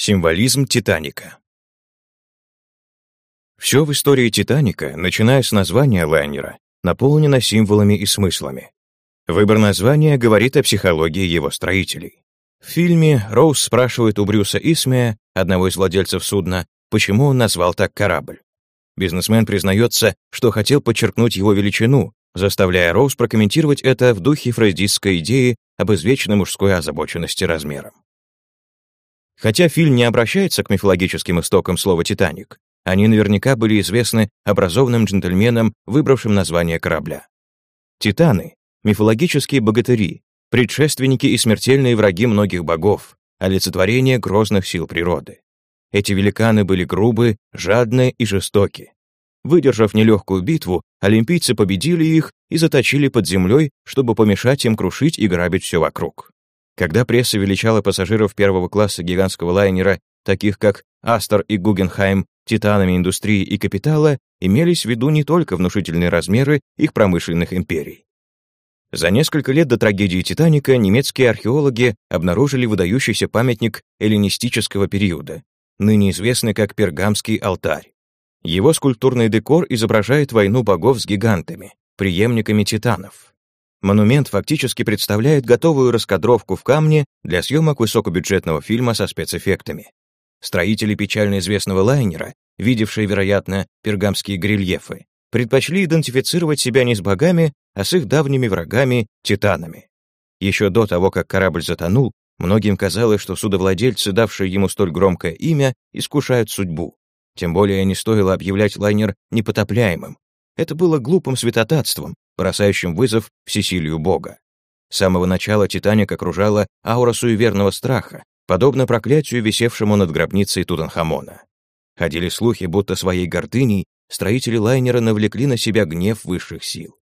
Символизм Титаника Все в истории Титаника, начиная с названия лайнера, наполнено символами и смыслами. Выбор названия говорит о психологии его строителей. В фильме Роуз спрашивает у Брюса Исмея, одного из владельцев судна, почему он назвал так корабль. Бизнесмен признается, что хотел подчеркнуть его величину, заставляя Роуз прокомментировать это в духе фрейдистской идеи об извечной мужской озабоченности размером. Хотя фильм не обращается к мифологическим истокам слова «Титаник», они наверняка были известны образованным джентльменам, выбравшим название корабля. Титаны — мифологические богатыри, предшественники и смертельные враги многих богов, олицетворение грозных сил природы. Эти великаны были грубы, жадны и жестоки. Выдержав нелегкую битву, олимпийцы победили их и заточили под землей, чтобы помешать им крушить и грабить все вокруг. Когда пресса величала пассажиров первого класса гигантского лайнера, таких как Астер и Гугенхайм, титанами индустрии и капитала, имелись в виду не только внушительные размеры их промышленных империй. За несколько лет до трагедии «Титаника» немецкие археологи обнаружили выдающийся памятник эллинистического периода, ныне известный как Пергамский алтарь. Его скульптурный декор изображает войну богов с гигантами, преемниками титанов. Монумент фактически представляет готовую раскадровку в камне для съемок высокобюджетного фильма со спецэффектами. Строители печально известного лайнера, видевшие, вероятно, пергамские грильефы, предпочли идентифицировать себя не с богами, а с их давними врагами — титанами. Еще до того, как корабль затонул, многим казалось, что судовладельцы, давшие ему столь громкое имя, искушают судьбу. Тем более не стоило объявлять лайнер непотопляемым. Это было глупым святотатством, бросающим вызов всесилию Бога. С самого начала «Титаник» окружала аура суеверного страха, подобно проклятию, висевшему над гробницей Тутанхамона. Ходили слухи, будто своей гордыней строители лайнера навлекли на себя гнев высших сил.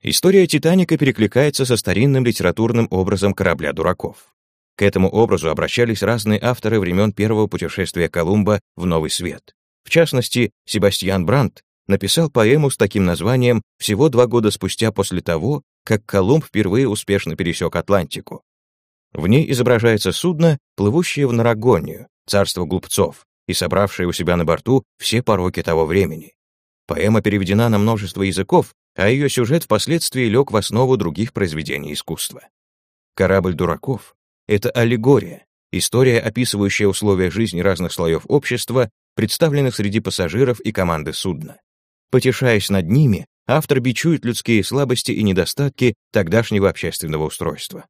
История «Титаника» перекликается со старинным литературным образом корабля дураков. К этому образу обращались разные авторы времен первого путешествия Колумба в Новый Свет. В частности, Себастьян Брандт написал поэму с таким названием всего два года спустя после того, как Колумб впервые успешно пересек Атлантику. В ней изображается судно, плывущее в Нарагонию, царство глупцов, и собравшее у себя на борту все пороки того времени. Поэма переведена на множество языков, а ее сюжет впоследствии лег в основу других произведений искусства. «Корабль дураков» — это аллегория, история, описывающая условия жизни разных слоев общества, представленных среди пассажиров и команды судна. Потешаясь над ними, автор бичует людские слабости и недостатки тогдашнего общественного устройства.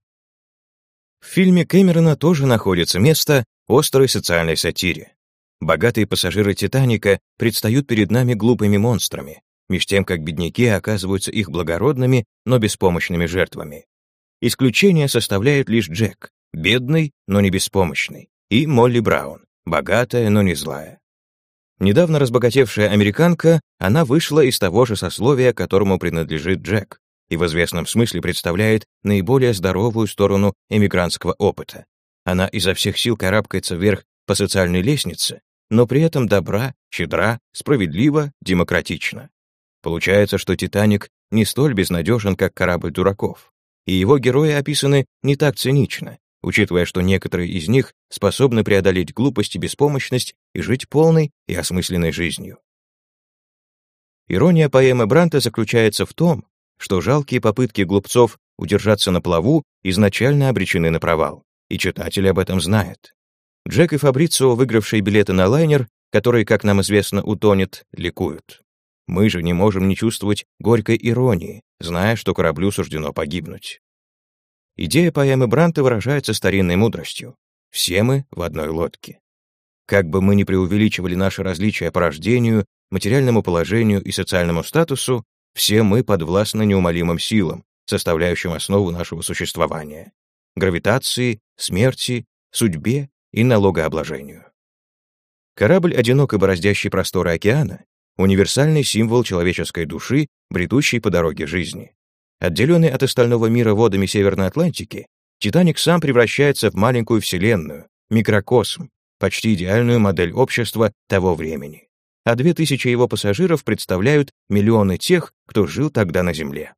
В фильме Кэмерона тоже находится место острой социальной сатире. Богатые пассажиры «Титаника» предстают перед нами глупыми монстрами, меж тем как бедняки оказываются их благородными, но беспомощными жертвами. Исключение составляет лишь Джек, бедный, но не беспомощный, и Молли Браун, богатая, но не злая. Недавно разбогатевшая американка, она вышла из того же сословия, которому принадлежит Джек, и в известном смысле представляет наиболее здоровую сторону эмигрантского опыта. Она изо всех сил карабкается вверх по социальной лестнице, но при этом добра, щедра, справедлива, демократична. Получается, что «Титаник» не столь безнадежен, как корабль дураков, и его герои описаны не так цинично, учитывая, что некоторые из них способны преодолеть глупость и беспомощность и жить полной и осмысленной жизнью. Ирония поэмы Бранта заключается в том, что жалкие попытки глупцов удержаться на плаву изначально обречены на провал, и читатель об этом знает. Джек и Фабрицио, выигравшие билеты на лайнер, который, как нам известно, утонет, ликуют. Мы же не можем не чувствовать горькой иронии, зная, что кораблю суждено погибнуть. Идея поэмы Бранта выражается старинной мудростью. Все мы в одной лодке. Как бы мы ни преувеличивали наши различия по рождению, материальному положению и социальному статусу, все мы подвластны неумолимым силам, составляющим основу нашего существования — гравитации, смерти, судьбе и налогообложению. Корабль, одиноко бороздящий просторы океана, универсальный символ человеческой души, бредущей по дороге жизни. Отделенный от остального мира водами Северной Атлантики, Титаник сам превращается в маленькую вселенную, микрокосм, почти идеальную модель общества того времени. А две тысячи его пассажиров представляют миллионы тех, кто жил тогда на Земле.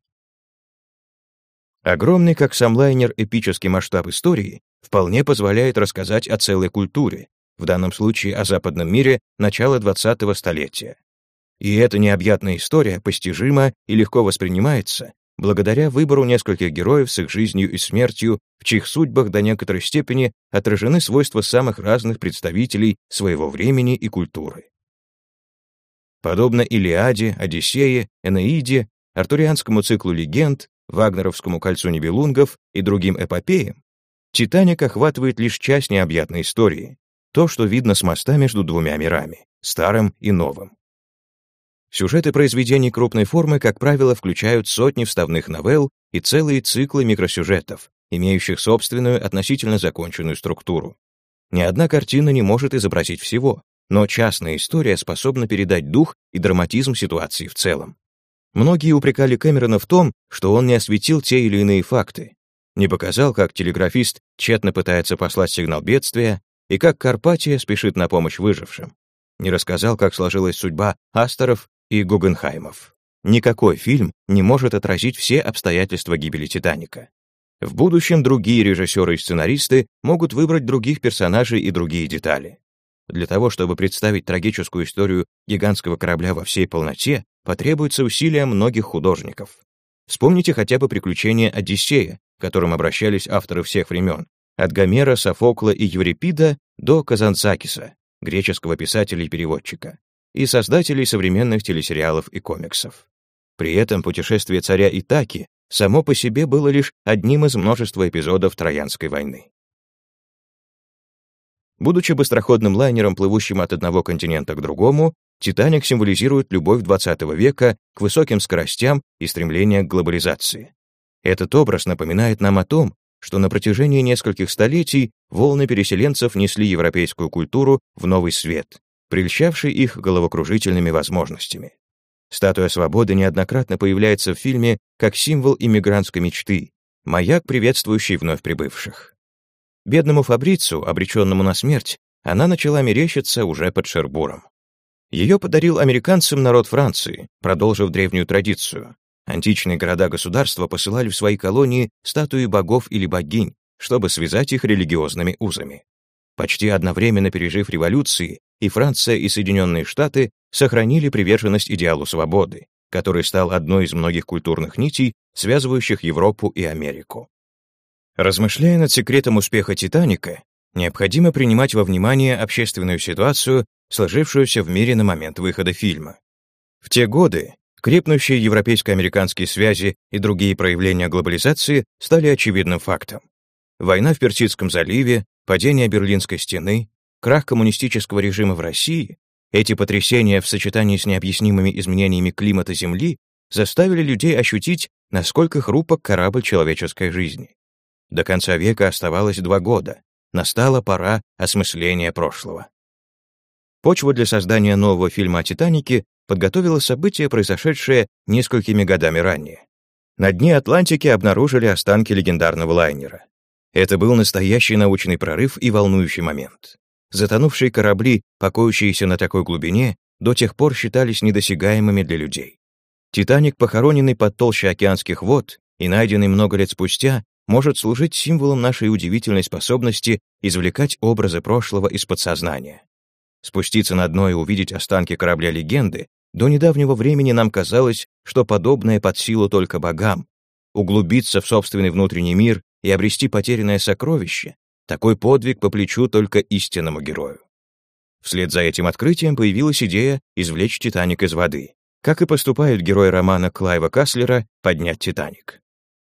Огромный, как сам лайнер, эпический масштаб истории вполне позволяет рассказать о целой культуре, в данном случае о западном мире начала 20-го столетия. И эта необъятная история постижима и легко воспринимается благодаря выбору нескольких героев с их жизнью и смертью, в чьих судьбах до некоторой степени отражены свойства самых разных представителей своего времени и культуры. Подобно Илиаде, Одиссее, Энеиде, артурианскому циклу легенд, Вагнеровскому кольцу небелунгов и другим эпопеям, «Титаник» охватывает лишь часть необъятной истории, то, что видно с моста между двумя мирами, старым и новым. Сюжеты произведений крупной формы, как правило, включают сотни вставных новелл и целые циклы микросюжетов, имеющих собственную относительно законченную структуру. Ни одна картина не может изобразить всего, но частная история способна передать дух и драматизм ситуации в целом. Многие упрекали Кэмерона в том, что он не осветил те или иные факты, не показал, как телеграфист тщетно пытается послать сигнал бедствия и как Карпатия спешит на помощь выжившим. Не рассказал, как сложилась судьба Асторов и Гугенхаймов. Никакой фильм не может отразить все обстоятельства гибели «Титаника». В будущем другие режиссеры и сценаристы могут выбрать других персонажей и другие детали. Для того, чтобы представить трагическую историю гигантского корабля во всей полноте, потребуется усилия многих художников. Вспомните хотя бы приключения Одиссея, к которым обращались авторы всех времен, от Гомера, Софокла и Еврипида до Казанцакиса, греческого писателя и переводчика и создателей современных телесериалов и комиксов. При этом путешествие царя Итаки само по себе было лишь одним из множества эпизодов Троянской войны. Будучи быстроходным лайнером, плывущим от одного континента к другому, «Титаник» символизирует любовь XX века к высоким скоростям и стремление к глобализации. Этот образ напоминает нам о том, что на протяжении нескольких столетий волны переселенцев несли европейскую культуру в новый свет, прельщавший их головокружительными возможностями. Статуя свободы неоднократно появляется в фильме как символ иммигрантской мечты, маяк, приветствующий вновь прибывших. Бедному Фабрицу, обреченному на смерть, она начала мерещиться уже под Шербуром. Ее подарил американцам народ Франции, продолжив древнюю традицию. Античные города-государства посылали в свои колонии статуи богов или богинь, чтобы связать их религиозными узами. Почти одновременно пережив революции, и Франция, и Соединенные Штаты сохранили приверженность идеалу свободы, который стал одной из многих культурных нитей, связывающих Европу и Америку. Размышляя над секретом успеха «Титаника», необходимо принимать во внимание общественную ситуацию, сложившуюся в мире на момент выхода фильма. В те годы крепнущие европейско-американские связи и другие проявления глобализации стали очевидным фактом. Война в Персидском заливе, падение Берлинской стены, крах коммунистического режима в России, эти потрясения в сочетании с необъяснимыми изменениями климата Земли заставили людей ощутить, насколько хрупок корабль человеческой жизни. До конца века оставалось два года. Настала пора осмысления прошлого. Почва для создания нового фильма о «Титанике» подготовила события, произошедшие несколькими годами ранее. На дне Атлантики обнаружили останки легендарного лайнера. Это был настоящий научный прорыв и волнующий момент. Затонувшие корабли, покоящиеся на такой глубине, до тех пор считались недосягаемыми для людей. «Титаник», похороненный под толщей океанских вод и найденный много лет спустя, может служить символом нашей удивительной способности извлекать образы прошлого из подсознания. Спуститься на дно и увидеть останки корабля-легенды до недавнего времени нам казалось, что подобное под силу только богам. Углубиться в собственный внутренний мир и обрести потерянное сокровище такой подвиг по плечу только истинному герою. Вслед за этим открытием появилась идея извлечь «Титаник» из воды, как и поступают герои романа Клайва Каслера «Поднять Титаник».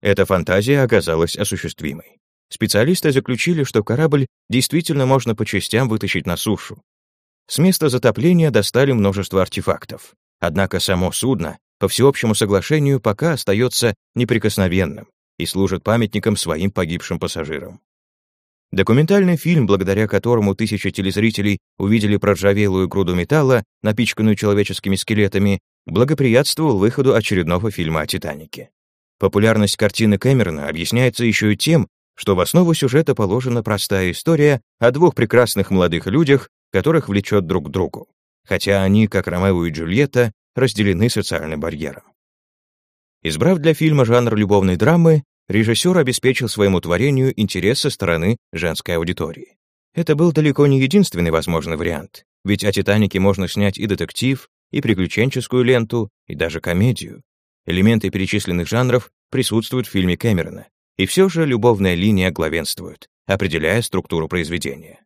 Эта фантазия оказалась осуществимой. Специалисты заключили, что корабль действительно можно по частям вытащить на сушу. С места затопления достали множество артефактов. Однако само судно, по всеобщему соглашению, пока остается неприкосновенным и служит памятником своим погибшим пассажирам. Документальный фильм, благодаря которому тысячи телезрителей увидели проржавелую груду металла, напичканную человеческими скелетами, благоприятствовал выходу очередного фильма о «Титанике». Популярность картины Кэмерона объясняется еще и тем, что в основу сюжета положена простая история о двух прекрасных молодых людях, которых влечет друг к другу, хотя они, как Ромео и Джульетта, разделены социальным барьером. Избрав для фильма жанр любовной драмы, Режиссер обеспечил своему творению интерес со стороны женской аудитории. Это был далеко не единственный возможный вариант, ведь о «Титанике» можно снять и детектив, и приключенческую ленту, и даже комедию. Элементы перечисленных жанров присутствуют в фильме Кэмерона, и все же любовная линия главенствует, определяя структуру произведения.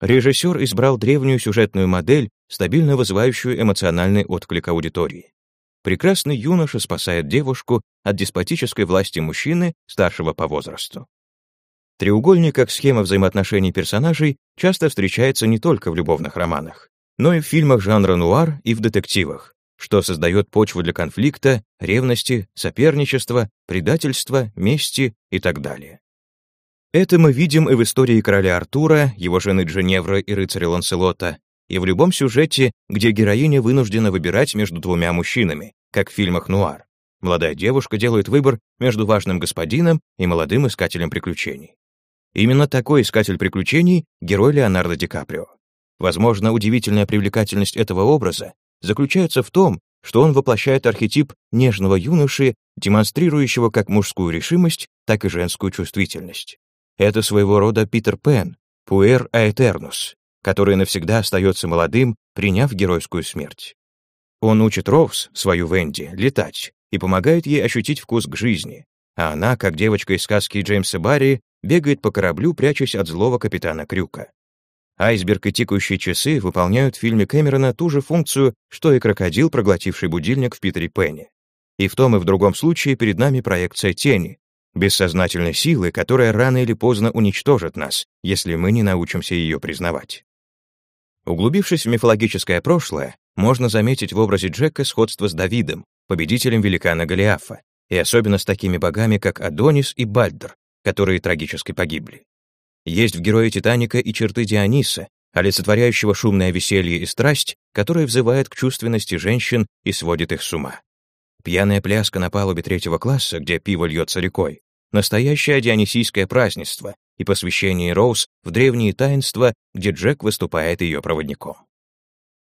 Режиссер избрал древнюю сюжетную модель, стабильно вызывающую эмоциональный отклик аудитории. Прекрасный юноша спасает девушку от деспотической власти мужчины, старшего по возрасту. Треугольник как схема взаимоотношений персонажей часто встречается не только в любовных романах, но и в фильмах жанра нуар и в детективах, что создает почву для конфликта, ревности, соперничества, предательства, мести и так далее. Это мы видим и в истории короля Артура, его жены Дженевры и рыцаря Ланселота, и в любом сюжете, где героиня вынуждена выбирать между двумя мужчинами, как в фильмах нуар. Молодая девушка делает выбор между важным господином и молодым искателем приключений. Именно такой искатель приключений — герой Леонардо Ди Каприо. Возможно, удивительная привлекательность этого образа заключается в том, что он воплощает архетип нежного юноши, демонстрирующего как мужскую решимость, так и женскую чувствительность. Это своего рода Питер Пен, пуэр аэтернус, который навсегда остается молодым, приняв геройскую смерть. Он учит Роуз, свою Венди, летать и помогает ей ощутить вкус к жизни, а она, как девочка из сказки Джеймса Барри, бегает по кораблю, прячась от злого капитана Крюка. Айсберг и тикающие часы выполняют в фильме Кэмерона ту же функцию, что и крокодил, проглотивший будильник в Питере Пенни. И в том и в другом случае перед нами проекция тени, бессознательной силы, которая рано или поздно уничтожит нас, если мы не научимся ее признавать. Углубившись в мифологическое прошлое, можно заметить в образе Джека сходство с Давидом, победителем великана Голиафа, и особенно с такими богами, как Адонис и Бальдр, которые трагически погибли. Есть в герое Титаника и черты Диониса, олицетворяющего шумное веселье и страсть, которая взывает к чувственности женщин и сводит их с ума. Пьяная пляска на палубе третьего класса, где пиво льется рекой, настоящее дионисийское празднество и посвящение Роуз в древние таинства, где Джек выступает ее проводником.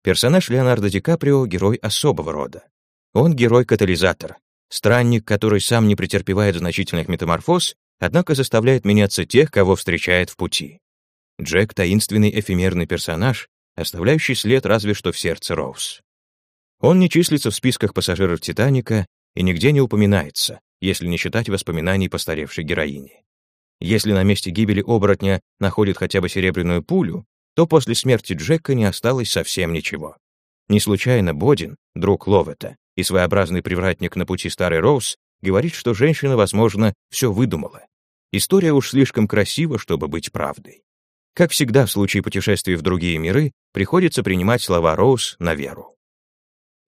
Персонаж Леонардо Ди Каприо — герой особого рода. Он герой-катализатор, странник, который сам не претерпевает значительных метаморфоз, однако заставляет меняться тех, кого встречает в пути. Джек — таинственный эфемерный персонаж, оставляющий след разве что в сердце Роуз. Он не числится в списках пассажиров «Титаника» и нигде не упоминается, если не считать воспоминаний постаревшей героини. Если на месте гибели оборотня находит хотя бы серебряную пулю, то после смерти Джека не осталось совсем ничего. Не случайно Бодин, друг Ловета и своеобразный привратник на пути Старой Роуз, говорит, что женщина, возможно, все выдумала. История уж слишком красива, чтобы быть правдой. Как всегда в случае путешествий в другие миры, приходится принимать слова Роуз на веру.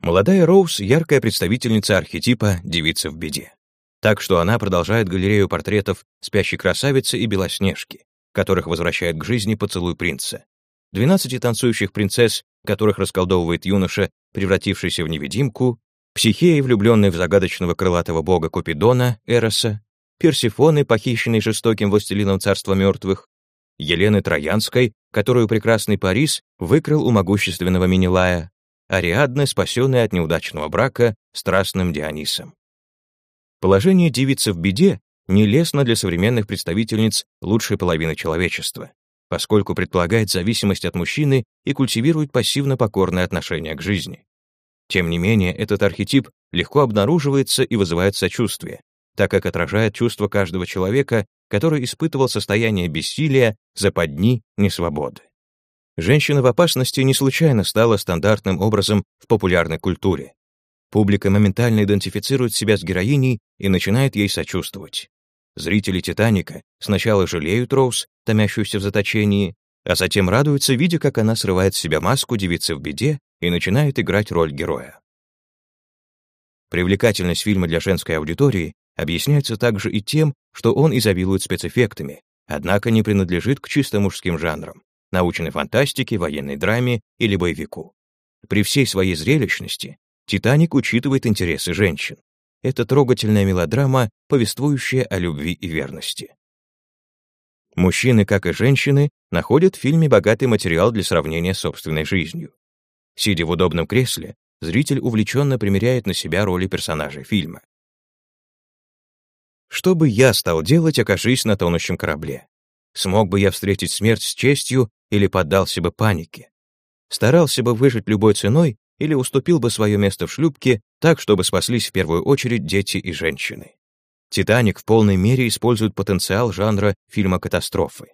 Молодая Роуз — яркая представительница архетипа девицы в беде. Так что она продолжает галерею портретов спящей красавицы и белоснежки, которых возвращает к жизни поцелуй принца, 12 танцующих принцесс, которых расколдовывает юноша, превратившийся в невидимку, Психеи, влюбленной в загадочного крылатого бога Купидона, Эроса, Персифоны, похищенной жестоким властелином царства мертвых, Елены Троянской, которую прекрасный Парис выкрал у могущественного Минилая, Ариадны, спасенной от неудачного брака страстным Дионисом. Положение девицы в беде нелестно для современных представительниц лучшей половины человечества поскольку предполагает зависимость от мужчины и культивирует пассивно-покорное отношение к жизни. Тем не менее, этот архетип легко обнаруживается и вызывает сочувствие, так как отражает чувство каждого человека, который испытывал состояние бессилия, западни, несвободы. Женщина в опасности не случайно стала стандартным образом в популярной культуре. Публика моментально идентифицирует себя с героиней и начинает ей сочувствовать. Зрители «Титаника» сначала жалеют Роуз, томящуюся в заточении, а затем радуются, видя, как она срывает с себя маску девицы в беде и начинает играть роль героя. Привлекательность фильма для женской аудитории объясняется также и тем, что он изобилует спецэффектами, однако не принадлежит к чисто мужским жанрам, научной фантастике, военной драме или боевику. При всей своей зрелищности «Титаник» учитывает интересы женщин. Это трогательная мелодрама, повествующая о любви и верности. Мужчины, как и женщины, находят в фильме богатый материал для сравнения с собственной жизнью. Сидя в удобном кресле, зритель увлеченно примеряет на себя роли персонажей фильма. Что бы я стал делать, окажись на тонущем корабле? Смог бы я встретить смерть с честью или поддался бы панике? Старался бы выжить любой ценой или уступил бы свое место в шлюпке так, чтобы спаслись в первую очередь дети и женщины? «Титаник» в полной мере использует потенциал жанра фильма катастрофы.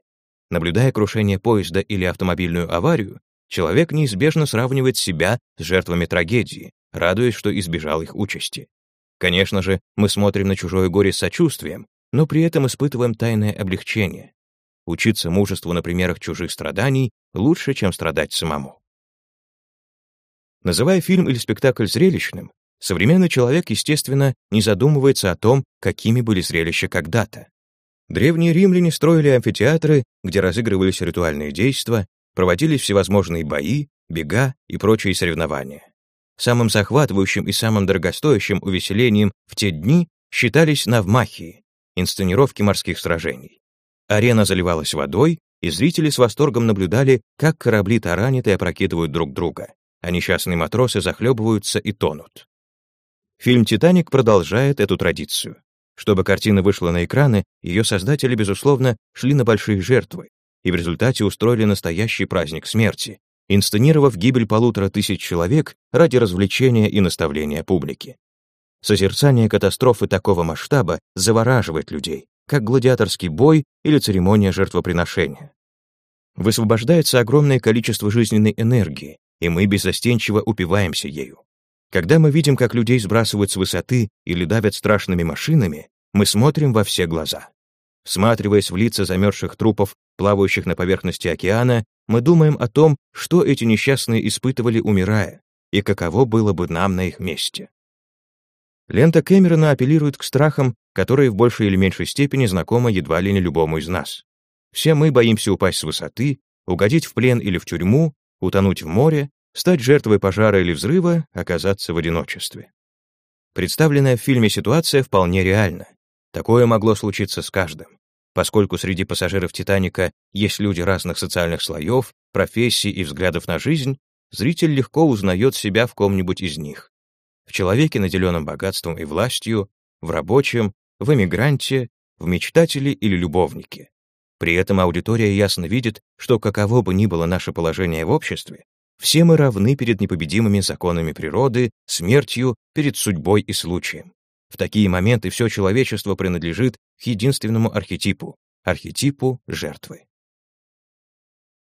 Наблюдая крушение поезда или автомобильную аварию, человек неизбежно сравнивает себя с жертвами трагедии, радуясь, что избежал их участи. Конечно же, мы смотрим на чужое горе с сочувствием, но при этом испытываем тайное облегчение. Учиться мужеству на примерах чужих страданий лучше, чем страдать самому. Называя фильм или спектакль зрелищным, современный человек, естественно, не задумывается о том, какими были зрелища когда-то. Древние римляне строили амфитеатры, где разыгрывались ритуальные действия, проводились всевозможные бои, бега и прочие соревнования. Самым захватывающим и самым дорогостоящим увеселением в те дни считались навмахии, инсценировки морских сражений. Арена заливалась водой, и зрители с восторгом наблюдали, как корабли таранят и опрокидывают друг друга, а несчастные матросы захлебываются и тонут. Фильм «Титаник» продолжает эту традицию. Чтобы картина вышла на экраны, ее создатели, безусловно, шли на большие жертвы и в результате устроили настоящий праздник смерти, инсценировав гибель полутора тысяч человек ради развлечения и наставления публики. Созерцание катастрофы такого масштаба завораживает людей, как гладиаторский бой или церемония жертвоприношения. Высвобождается огромное количество жизненной энергии, и мы беззастенчиво упиваемся ею. Когда мы видим, как людей сбрасывают с высоты или давят страшными машинами, мы смотрим во все глаза. Всматриваясь в лица замерзших трупов, плавающих на поверхности океана, мы думаем о том, что эти несчастные испытывали, умирая, и каково было бы нам на их месте. Лента Кэмерона апеллирует к страхам, которые в большей или меньшей степени знакомы едва ли не любому из нас. Все мы боимся упасть с высоты, угодить в плен или в тюрьму, утонуть в море стать жертвой пожара или взрыва, оказаться в одиночестве. Представленная в фильме ситуация вполне реальна. Такое могло случиться с каждым. Поскольку среди пассажиров «Титаника» есть люди разных социальных слоев, профессий и взглядов на жизнь, зритель легко узнает себя в ком-нибудь из них. В человеке, наделенном богатством и властью, в рабочем, в эмигранте, в мечтателе или любовнике. При этом аудитория ясно видит, что каково бы ни было наше положение в обществе, все мы равны перед непобедимыми законами природы, смертью, перед судьбой и случаем. В такие моменты все человечество принадлежит к единственному архетипу — архетипу жертвы.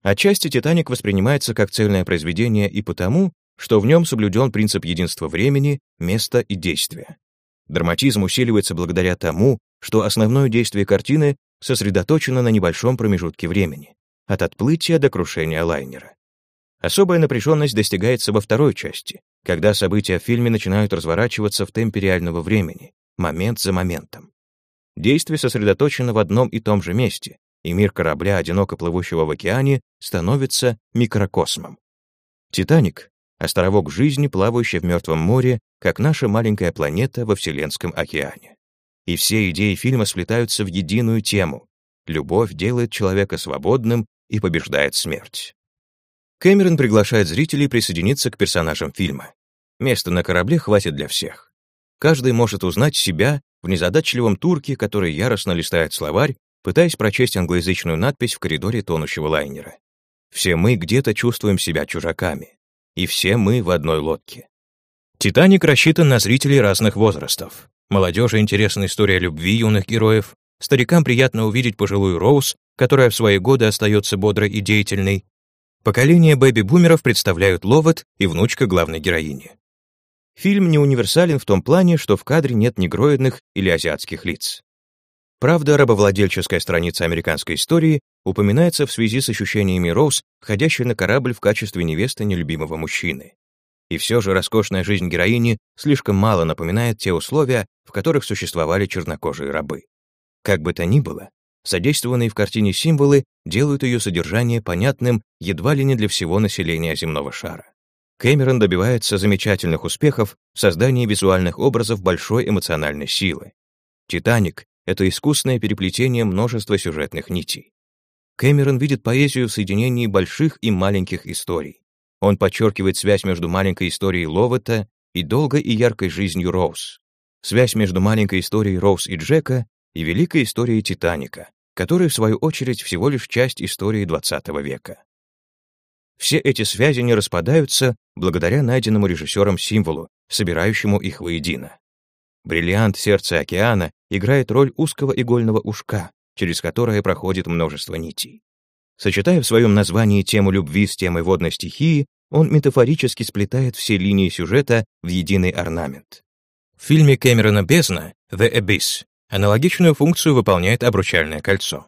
Отчасти «Титаник» воспринимается как цельное произведение и потому, что в нем соблюден принцип единства времени, места и действия. Драматизм усиливается благодаря тому, что основное действие картины сосредоточено на небольшом промежутке времени, от отплытия до крушения лайнера. Особая напряженность достигается во второй части, когда события в фильме начинают разворачиваться в темпе реального времени, момент за моментом. Действие сосредоточено в одном и том же месте, и мир корабля, одиноко плывущего в океане, становится микрокосмом. «Титаник» — островок жизни, плавающий в мертвом море, как наша маленькая планета во Вселенском океане. И все идеи фильма сплетаются в единую тему. Любовь делает человека свободным и побеждает смерть. Кэмерон приглашает зрителей присоединиться к персонажам фильма. Места на корабле хватит для всех. Каждый может узнать себя в незадачливом турке, который яростно листает словарь, пытаясь прочесть англоязычную надпись в коридоре тонущего лайнера. Все мы где-то чувствуем себя чужаками. И все мы в одной лодке. «Титаник» рассчитан на зрителей разных возрастов. Молодежи интересна история любви юных героев, старикам приятно увидеть пожилую Роуз, которая в свои годы остается бодрой и деятельной, Поколение бэби-бумеров представляют Ловат и внучка главной героини. Фильм не универсален в том плане, что в кадре нет негроидных или азиатских лиц. Правда, рабовладельческая страница американской истории упоминается в связи с ощущениями Роуз, входящей на корабль в качестве невесты нелюбимого мужчины. И все же роскошная жизнь героини слишком мало напоминает те условия, в которых существовали чернокожие рабы. Как бы то ни было, Задействованные в картине символы делают ее содержание понятным едва ли не для всего населения земного шара. Кэмерон добивается замечательных успехов в создании визуальных образов большой эмоциональной силы. «Титаник» — это искусное переплетение множества сюжетных нитей. Кэмерон видит поэзию в соединении больших и маленьких историй. Он подчеркивает связь между маленькой историей Ловета и долгой и яркой жизнью Роуз. Связь между маленькой историей Роуз и Джека и великой историей Титаника, которая, в свою очередь, всего лишь часть истории XX века. Все эти связи не распадаются благодаря найденному режиссером символу, собирающему их воедино. Бриллиант сердца океана играет роль узкого игольного ушка, через которое проходит множество нитей. Сочетая в своем названии тему любви с темой водной стихии, он метафорически сплетает все линии сюжета в единый орнамент. В фильме Кэмерона «Бездна» «The Abyss» аналогичную функцию выполняет обручальное кольцо.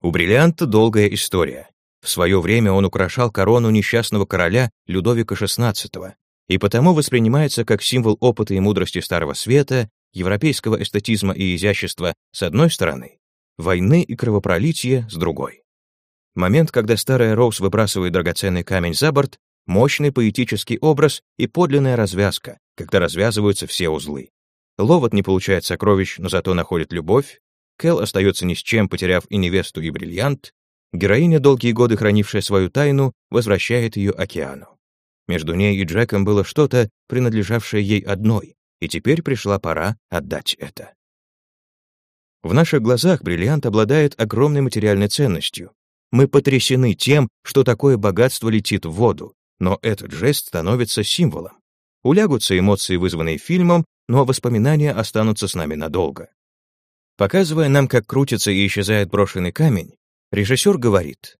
У бриллианта долгая история. В свое время он украшал корону несчастного короля Людовика XVI и потому воспринимается как символ опыта и мудрости Старого Света, европейского эстетизма и изящества с одной стороны, войны и кровопролития с другой. Момент, когда старая Роуз выбрасывает драгоценный камень за борт, мощный поэтический образ и подлинная развязка, когда развязываются все узлы. Ловот не получает сокровищ, но зато находит любовь, Кэл остается ни с чем, потеряв и невесту, и бриллиант, Героиня, долгие годы хранившая свою тайну, возвращает ее океану. Между ней и Джеком было что-то, принадлежавшее ей одной, и теперь пришла пора отдать это. В наших глазах бриллиант обладает огромной материальной ценностью. Мы потрясены тем, что такое богатство летит в воду, но этот жест становится символом. Улягутся эмоции, вызванные фильмом, но воспоминания останутся с нами надолго. Показывая нам, как крутится и исчезает брошенный камень, Режиссер говорит,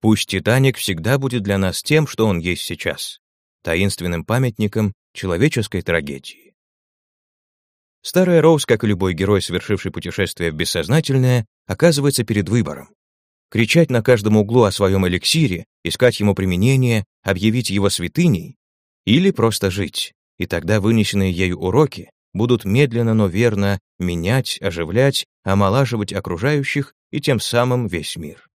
«Пусть «Титаник» всегда будет для нас тем, что он есть сейчас, таинственным памятником человеческой трагедии». Старая Роуз, как и любой герой, совершивший путешествие в бессознательное, оказывается перед выбором. Кричать на каждом углу о своем эликсире, искать ему применение, объявить его святыней, или просто жить, и тогда вынесенные ею уроки будут медленно, но верно менять, оживлять, омолаживать окружающих и тем самым весь мир.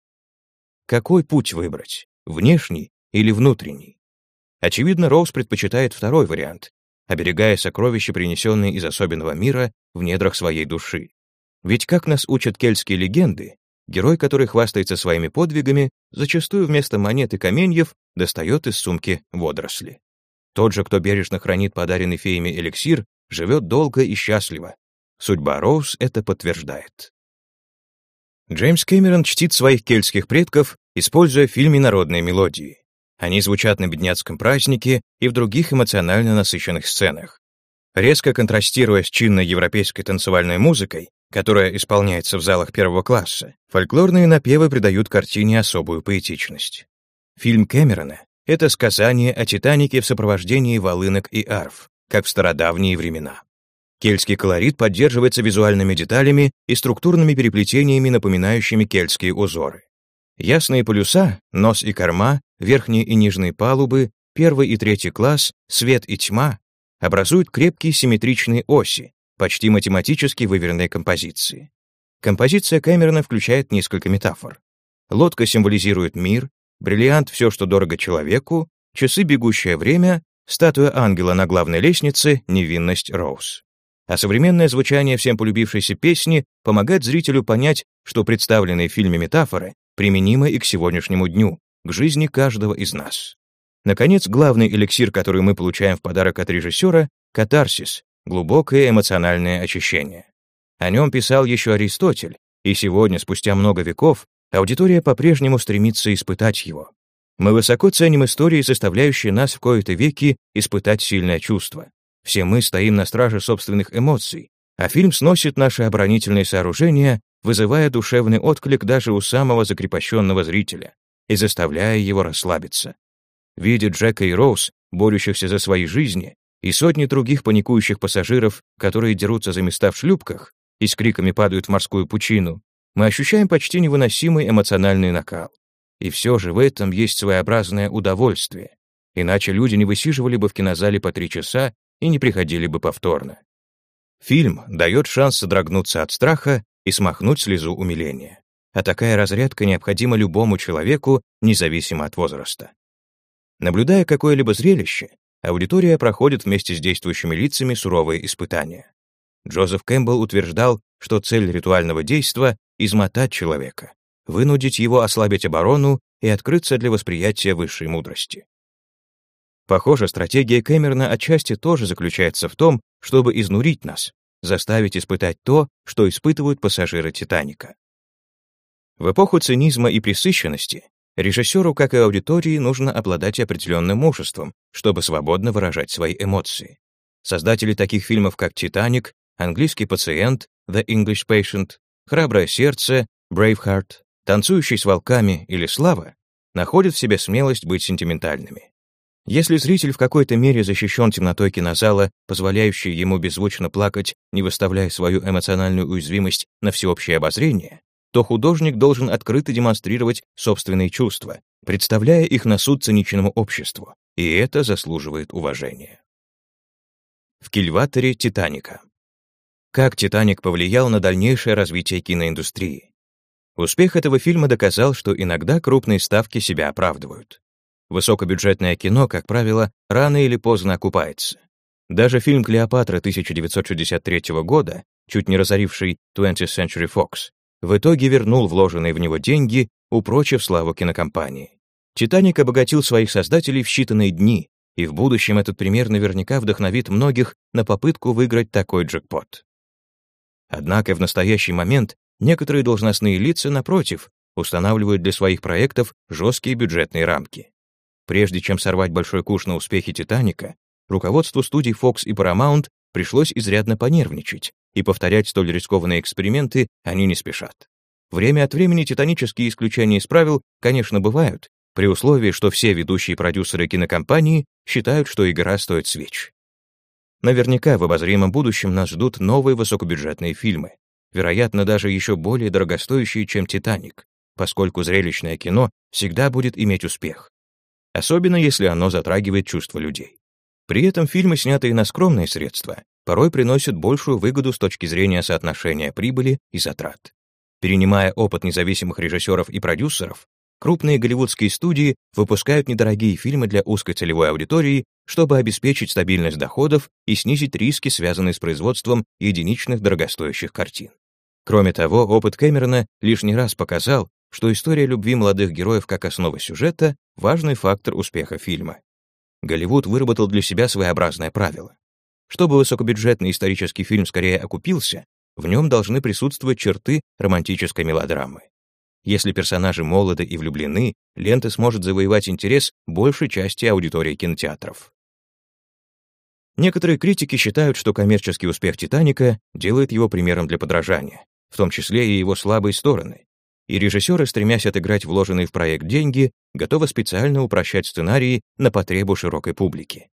Какой путь выбрать, внешний или внутренний? Очевидно, Роуз предпочитает второй вариант, оберегая сокровища, принесенные из особенного мира в недрах своей души. Ведь, как нас учат кельтские легенды, герой, который хвастается своими подвигами, зачастую вместо монет и каменьев достает из сумки водоросли. Тот же, кто бережно хранит подаренный феями эликсир, живет долго и счастливо. Судьба Роуз это подтверждает. Джеймс Кэмерон чтит своих кельтских предков, используя в фильме народные мелодии. Они звучат на бедняцком празднике и в других эмоционально насыщенных сценах. Резко контрастируя с чинной европейской танцевальной музыкой, которая исполняется в залах первого класса, фольклорные напевы придают картине особую поэтичность. Фильм Кэмерона — это сказание о Титанике в сопровождении волынок и арф, как в стародавние времена. Кельтский колорит поддерживается визуальными деталями и структурными переплетениями, напоминающими кельтские узоры. Ясные полюса, нос и корма, верхние и нижние палубы, первый и третий класс, свет и тьма образуют крепкие симметричные оси, почти математически выверенные композиции. Композиция Кэмерона включает несколько метафор. Лодка символизирует мир, бриллиант — все, что дорого человеку, часы — бегущее время, статуя ангела на главной лестнице — невинность Роуз а современное звучание всем полюбившейся песни помогает зрителю понять, что представленные в фильме метафоры применимы и к сегодняшнему дню, к жизни каждого из нас. Наконец, главный эликсир, который мы получаем в подарок от режиссера — катарсис, глубокое эмоциональное очищение. О нем писал еще Аристотель, и сегодня, спустя много веков, аудитория по-прежнему стремится испытать его. Мы высоко ценим истории, заставляющие нас в кои-то веки испытать сильное чувство. Все мы стоим на страже собственных эмоций, а фильм сносит наши оборонительные сооружения, вызывая душевный отклик даже у самого закрепощенного зрителя и заставляя его расслабиться. Видя Джека и Роуз, борющихся за свои жизни, и сотни других паникующих пассажиров, которые дерутся за места в шлюпках и с криками падают в морскую пучину, мы ощущаем почти невыносимый эмоциональный накал. И все же в этом есть своеобразное удовольствие. Иначе люди не высиживали бы в кинозале по три часа и не приходили бы повторно. Фильм дает шанс содрогнуться от страха и смахнуть слезу умиления. А такая разрядка необходима любому человеку, независимо от возраста. Наблюдая какое-либо зрелище, аудитория проходит вместе с действующими лицами суровые испытания. Джозеф Кэмпбелл утверждал, что цель ритуального действа — измотать человека, вынудить его ослабить оборону и открыться для восприятия высшей мудрости. Похоже, стратегия Кэмерона отчасти тоже заключается в том, чтобы изнурить нас, заставить испытать то, что испытывают пассажиры «Титаника». В эпоху цинизма и пресыщенности режиссеру, как и аудитории, нужно обладать определенным мужеством, чтобы свободно выражать свои эмоции. Создатели таких фильмов, как «Титаник», «Английский пациент», «The English Patient», «Храброе сердце», «Braveheart», «Танцующий с волками» или «Слава» находят в себе смелость быть сентиментальными. Если зритель в какой-то мере защищен темнотой кинозала, позволяющей ему беззвучно плакать, не выставляя свою эмоциональную уязвимость на всеобщее обозрение, то художник должен открыто демонстрировать собственные чувства, представляя их на суд циничному обществу, и это заслуживает уважения. В кильваторе «Титаника». Как «Титаник» повлиял на дальнейшее развитие киноиндустрии? Успех этого фильма доказал, что иногда крупные ставки себя оправдывают. Высокобюджетное кино, как правило, рано или поздно окупается. Даже фильм «Клеопатра» 1963 года, чуть не разоривший 20th Century Fox, в итоге вернул вложенные в него деньги, упрочив славу кинокомпании. «Титаник» обогатил своих создателей в считанные дни, и в будущем этот пример наверняка вдохновит многих на попытку выиграть такой джекпот. Однако в настоящий момент некоторые должностные лица, напротив, устанавливают для своих проектов жесткие бюджетные рамки. Прежде чем сорвать большой куш на успехи «Титаника», руководству студий Fox и Paramount пришлось изрядно понервничать, и повторять столь рискованные эксперименты они не спешат. Время от времени титанические исключения из правил, конечно, бывают, при условии, что все ведущие продюсеры кинокомпании считают, что игра стоит свеч. Наверняка в обозримом будущем нас ждут новые высокобюджетные фильмы, вероятно, даже еще более дорогостоящие, чем «Титаник», поскольку зрелищное кино всегда будет иметь успех особенно если оно затрагивает чувства людей. При этом фильмы, снятые на скромные средства, порой приносят большую выгоду с точки зрения соотношения прибыли и затрат. Перенимая опыт независимых режиссеров и продюсеров, крупные голливудские студии выпускают недорогие фильмы для узкой целевой аудитории, чтобы обеспечить стабильность доходов и снизить риски, связанные с производством единичных дорогостоящих картин. Кроме того, опыт Кэмерона лишний раз показал, что история любви молодых героев как основа сюжета — важный фактор успеха фильма. Голливуд выработал для себя своеобразное правило. Чтобы высокобюджетный исторический фильм скорее окупился, в нем должны присутствовать черты романтической мелодрамы. Если персонажи молоды и влюблены, лента сможет завоевать интерес большей части аудитории кинотеатров. Некоторые критики считают, что коммерческий успех «Титаника» делает его примером для подражания, в том числе и его слабые стороны, и режиссеры, стремясь отыграть вложенные в проект деньги, готовы специально упрощать сценарии на потребу широкой публики.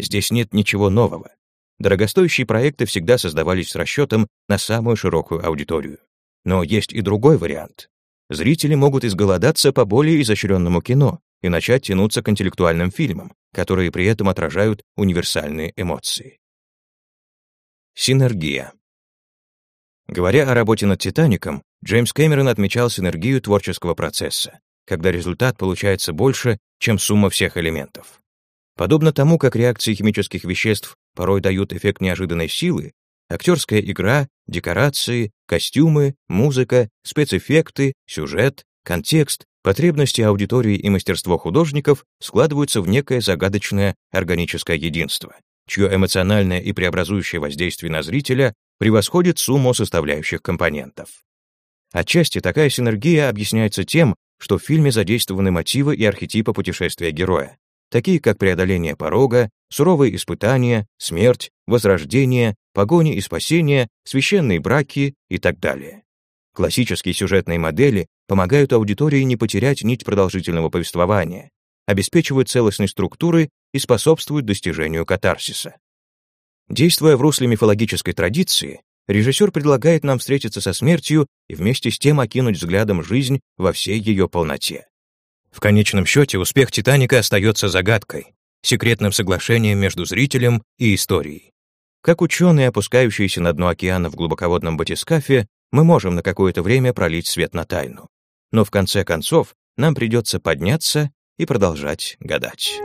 Здесь нет ничего нового. Дорогостоящие проекты всегда создавались с расчетом на самую широкую аудиторию. Но есть и другой вариант. Зрители могут изголодаться по более изощренному кино и начать тянуться к интеллектуальным фильмам, которые при этом отражают универсальные эмоции. Синергия. Говоря о работе над «Титаником», Джеймс Кэмерон отмечал синергию творческого процесса, когда результат получается больше, чем сумма всех элементов. Подобно тому, как реакции химических веществ порой дают эффект неожиданной силы, актерская игра, декорации, костюмы, музыка, спецэффекты, сюжет, контекст, потребности аудитории и мастерство художников складываются в некое загадочное органическое единство, чье эмоциональное и преобразующее воздействие на зрителя превосходит сумму составляющих компонентов. Отчасти такая синергия объясняется тем, что в фильме задействованы мотивы и архетипы путешествия героя, такие как преодоление порога, суровые испытания, смерть, возрождение, погони и спасение, священные браки и так далее. Классические сюжетные модели помогают аудитории не потерять нить продолжительного повествования, обеспечивают целостность структуры и способствуют достижению катарсиса. Действуя в русле мифологической традиции, режиссер предлагает нам встретиться со смертью и вместе с тем окинуть взглядом жизнь во всей ее полноте. В конечном счете успех «Титаника» остается загадкой, секретным соглашением между зрителем и историей. Как ученые, опускающиеся на дно океана в глубоководном батискафе, мы можем на какое-то время пролить свет на тайну. Но в конце концов нам придется подняться и продолжать гадать.